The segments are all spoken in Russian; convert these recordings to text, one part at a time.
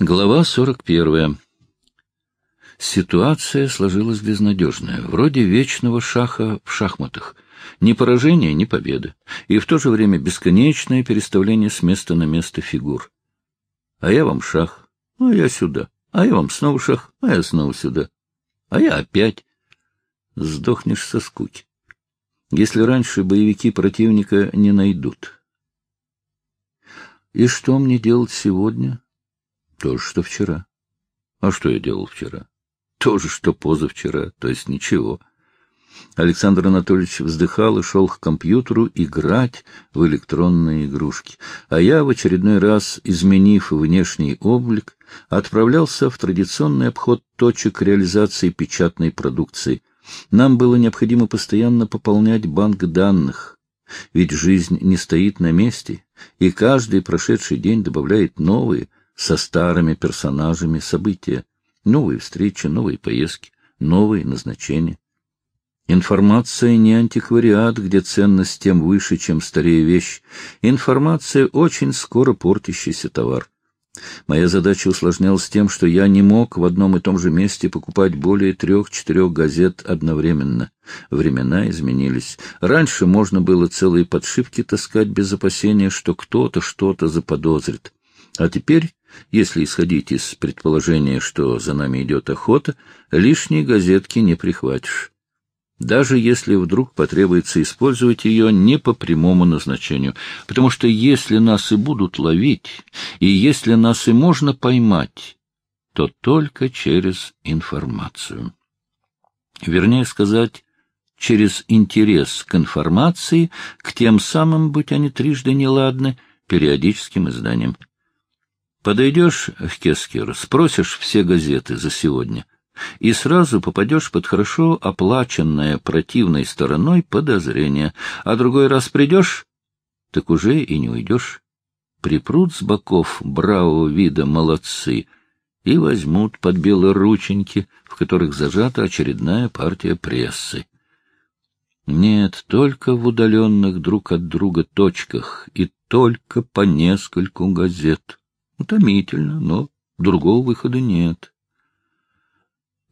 Глава 41. Ситуация сложилась безнадежная, вроде вечного шаха в шахматах. Ни поражения, ни победы. И в то же время бесконечное переставление с места на место фигур. А я вам шах, а я сюда. А я вам снова шах, а я снова сюда. А я опять. Сдохнешь со скуки. Если раньше боевики противника не найдут. И что мне делать сегодня? То же, что вчера. А что я делал вчера? То же, что позавчера, то есть ничего. Александр Анатольевич вздыхал и шел к компьютеру играть в электронные игрушки. А я, в очередной раз изменив внешний облик, отправлялся в традиционный обход точек реализации печатной продукции. Нам было необходимо постоянно пополнять банк данных, ведь жизнь не стоит на месте, и каждый прошедший день добавляет новые, со старыми персонажами события, новые встречи, новые поездки, новые назначения. Информация не антиквариат, где ценность тем выше, чем старее вещь. Информация — очень скоро портящийся товар. Моя задача усложнялась тем, что я не мог в одном и том же месте покупать более трех-четырех газет одновременно. Времена изменились. Раньше можно было целые подшивки таскать без опасения, что кто-то что-то заподозрит. А теперь если исходить из предположения, что за нами идет охота, лишние газетки не прихватишь. Даже если вдруг потребуется использовать ее не по прямому назначению, потому что если нас и будут ловить, и если нас и можно поймать, то только через информацию. Вернее сказать, через интерес к информации, к тем самым, будь они трижды неладны, периодическим изданиям. Подойдешь в Кескер, спросишь все газеты за сегодня, и сразу попадешь под хорошо оплаченное противной стороной подозрение, а другой раз придешь, так уже и не уйдешь. Припрут с боков бравого вида молодцы и возьмут под белые рученьки, в которых зажата очередная партия прессы. Нет, только в удаленных друг от друга точках и только по нескольку газет. Утомительно, но другого выхода нет.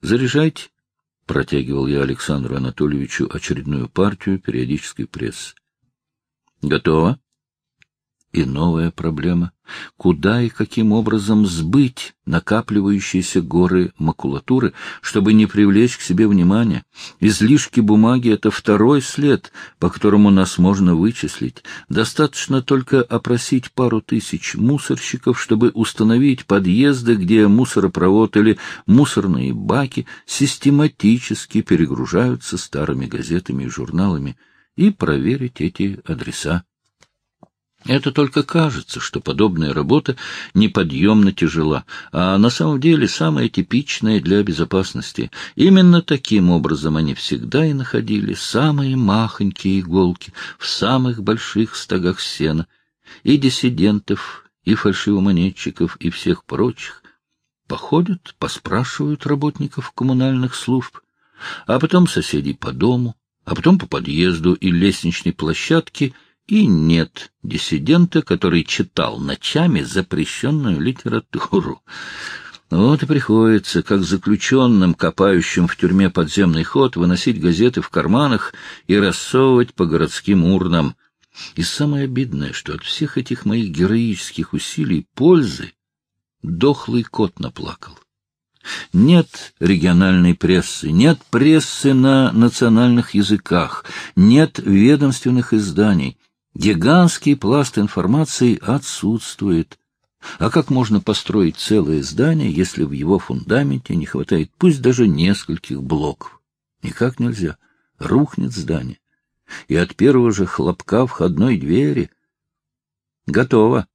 «Заряжайте», — протягивал я Александру Анатольевичу очередную партию периодической прессы. «Готово?» И новая проблема — куда и каким образом сбыть накапливающиеся горы макулатуры, чтобы не привлечь к себе внимания. Излишки бумаги — это второй след, по которому нас можно вычислить. Достаточно только опросить пару тысяч мусорщиков, чтобы установить подъезды, где мусоропровод или мусорные баки систематически перегружаются старыми газетами и журналами, и проверить эти адреса. Это только кажется, что подобная работа неподъемно тяжела, а на самом деле самая типичная для безопасности. Именно таким образом они всегда и находили самые махонькие иголки в самых больших стогах сена. И диссидентов, и фальшивомонетчиков, и всех прочих. Походят, поспрашивают работников коммунальных служб, а потом соседей по дому, а потом по подъезду и лестничной площадке — и нет диссидента, который читал ночами запрещенную литературу. Вот и приходится, как заключенным, копающим в тюрьме подземный ход, выносить газеты в карманах и рассовывать по городским урнам. И самое обидное, что от всех этих моих героических усилий пользы дохлый кот наплакал. Нет региональной прессы, нет прессы на национальных языках, нет ведомственных изданий, Гигантский пласт информации отсутствует. А как можно построить целое здание, если в его фундаменте не хватает пусть даже нескольких блоков? Никак нельзя. Рухнет здание. И от первого же хлопка входной двери. Готово.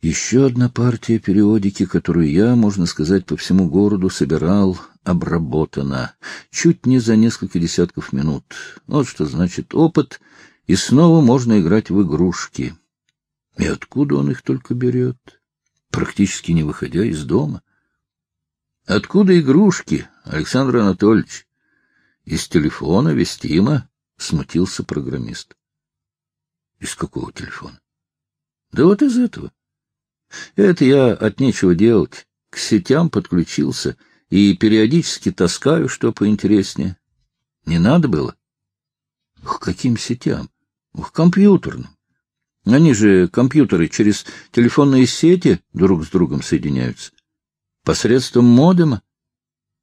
Еще одна партия периодики, которую я, можно сказать, по всему городу собирал, обработана. Чуть не за несколько десятков минут. Вот что значит опыт — и снова можно играть в игрушки. И откуда он их только берет? Практически не выходя из дома. Откуда игрушки, Александр Анатольевич? Из телефона вестимо, смутился программист. Из какого телефона? Да вот из этого. Это я от нечего делать. К сетям подключился и периодически таскаю, что поинтереснее. Не надо было? К каким сетям? К компьютерным. Они же, компьютеры, через телефонные сети друг с другом соединяются. Посредством модема.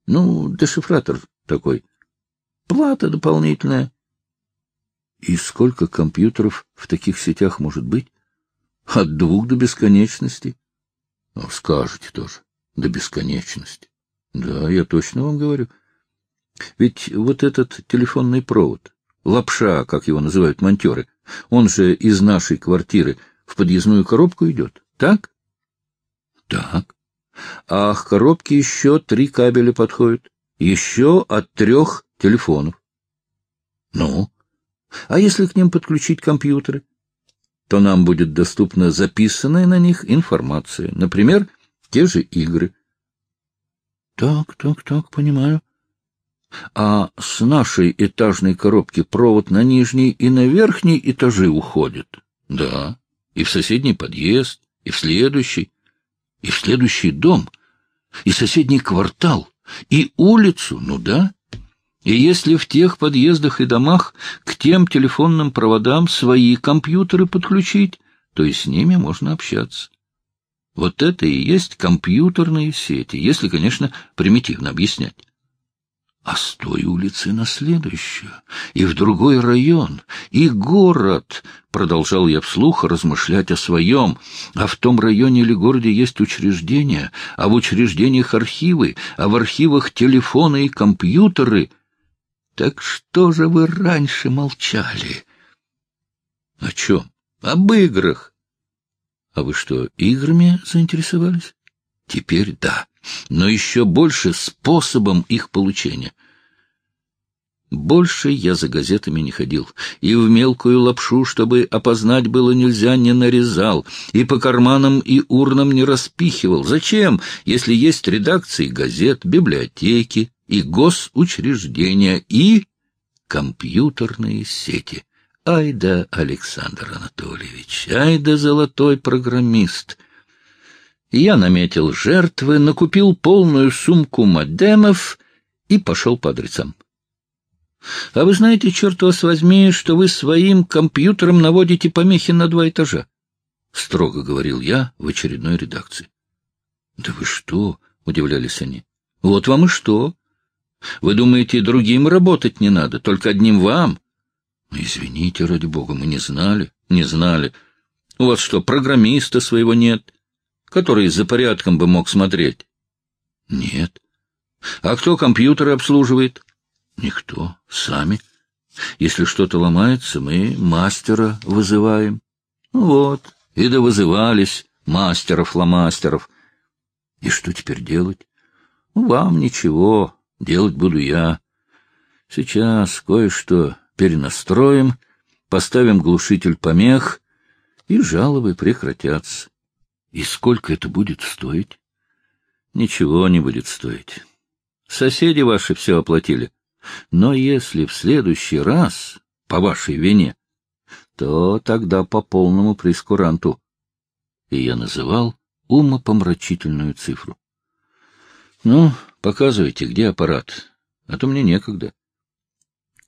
Ну, дешифратор такой. Плата дополнительная. И сколько компьютеров в таких сетях может быть? От двух до бесконечности. Ну, скажете тоже, до бесконечности. Да, я точно вам говорю. Ведь вот этот телефонный провод, лапша, как его называют монтеры, он же из нашей квартиры в подъездную коробку идет, так? Так. А к коробке еще три кабеля подходят. Еще от трех телефонов. Ну? А если к ним подключить компьютеры? То нам будет доступна записанная на них информация. Например, те же игры. Так, так, так, понимаю. А с нашей этажной коробки провод на нижний и на верхний этажи уходит? Да. И в соседний подъезд, и в следующий, и в следующий дом, и соседний квартал, и улицу, ну да. И если в тех подъездах и домах к тем телефонным проводам свои компьютеры подключить, то и с ними можно общаться. Вот это и есть компьютерные сети, если, конечно, примитивно объяснять а с той улицы на следующую, и в другой район, и город, — продолжал я вслух размышлять о своем, а в том районе или городе есть учреждения, а в учреждениях архивы, а в архивах телефоны и компьютеры. Так что же вы раньше молчали? — О чем? — Об играх. — А вы что, играми заинтересовались? — Теперь да но еще больше способом их получения. Больше я за газетами не ходил, и в мелкую лапшу, чтобы опознать было нельзя, не нарезал, и по карманам и урнам не распихивал. Зачем, если есть редакции газет, библиотеки и госучреждения и компьютерные сети? Ай да, Александр Анатольевич, ай да золотой программист! Я наметил жертвы, накупил полную сумку модемов и пошел по адресам. — А вы знаете, черт вас возьми, что вы своим компьютером наводите помехи на два этажа? — строго говорил я в очередной редакции. — Да вы что? — удивлялись они. — Вот вам и что. Вы думаете, другим работать не надо, только одним вам? Ну, — Извините, ради бога, мы не знали, не знали. У вас что, программиста своего нет? — который за порядком бы мог смотреть? Нет. А кто компьютеры обслуживает? Никто. Сами. Если что-то ломается, мы мастера вызываем. Ну вот, и да вызывались мастеров-ломастеров. И что теперь делать? Ну, вам ничего, делать буду я. Сейчас кое-что перенастроим, поставим глушитель помех, и жалобы прекратятся. И сколько это будет стоить? Ничего не будет стоить. Соседи ваши все оплатили. Но если в следующий раз, по вашей вине, то тогда по полному прескуранту. И я называл умопомрачительную цифру. Ну, показывайте, где аппарат, а то мне некогда.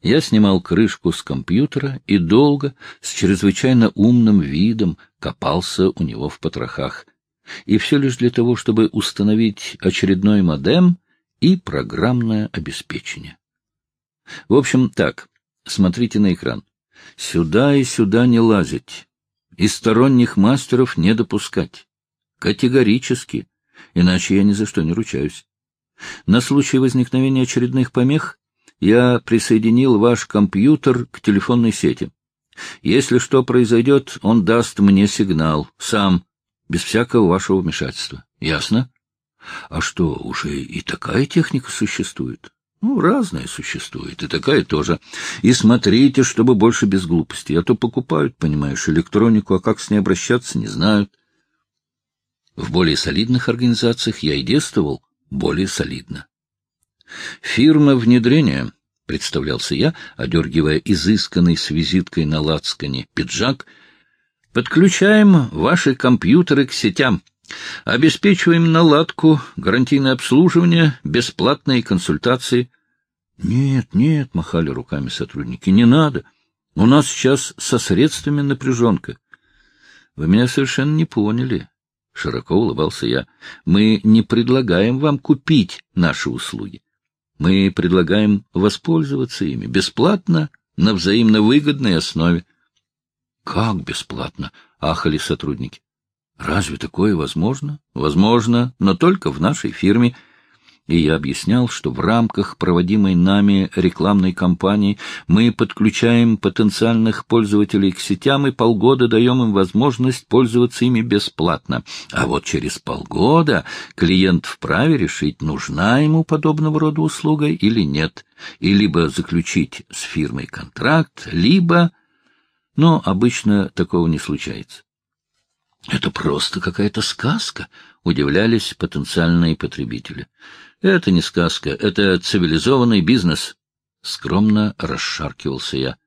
Я снимал крышку с компьютера и долго, с чрезвычайно умным видом, копался у него в потрохах. И все лишь для того, чтобы установить очередной модем и программное обеспечение. В общем, так, смотрите на экран. Сюда и сюда не лазить. И сторонних мастеров не допускать. Категорически. Иначе я ни за что не ручаюсь. На случай возникновения очередных помех я присоединил ваш компьютер к телефонной сети. Если что произойдет, он даст мне сигнал, сам, без всякого вашего вмешательства. Ясно? А что, уже и такая техника существует? Ну, разная существует, и такая тоже. И смотрите, чтобы больше без глупостей, а то покупают, понимаешь, электронику, а как с ней обращаться, не знают. В более солидных организациях я и действовал более солидно. Фирма внедрения, — представлялся я, одергивая изысканный с визиткой на лацкане пиджак, — подключаем ваши компьютеры к сетям. Обеспечиваем наладку, гарантийное обслуживание, бесплатные консультации. Нет, нет, махали руками сотрудники, не надо. У нас сейчас со средствами напряженка. Вы меня совершенно не поняли. Широко улыбался я. Мы не предлагаем вам купить наши услуги. Мы предлагаем воспользоваться ими бесплатно, на взаимно выгодной основе. — Как бесплатно? — ахали сотрудники. — Разве такое возможно? — Возможно, но только в нашей фирме — и я объяснял, что в рамках проводимой нами рекламной кампании мы подключаем потенциальных пользователей к сетям и полгода даем им возможность пользоваться ими бесплатно. А вот через полгода клиент вправе решить, нужна ему подобного рода услуга или нет, и либо заключить с фирмой контракт, либо... Но обычно такого не случается. Это просто какая-то сказка, удивлялись потенциальные потребители. Это не сказка, это цивилизованный бизнес. Скромно расшаркивался я.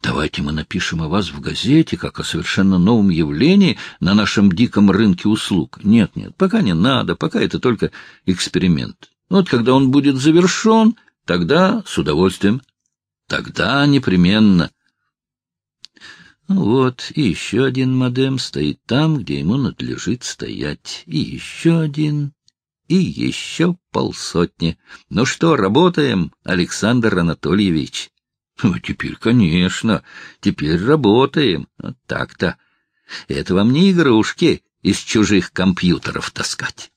Давайте мы напишем о вас в газете, как о совершенно новом явлении на нашем диком рынке услуг. Нет, нет, пока не надо, пока это только эксперимент. Вот когда он будет завершен, тогда с удовольствием. Тогда непременно. Ну вот, и еще один модем стоит там, где ему надлежит стоять. И еще один, и еще полсотни. Ну что, работаем, Александр Анатольевич? Ну, теперь, конечно, теперь работаем. Вот так-то. Это вам не игрушки из чужих компьютеров таскать.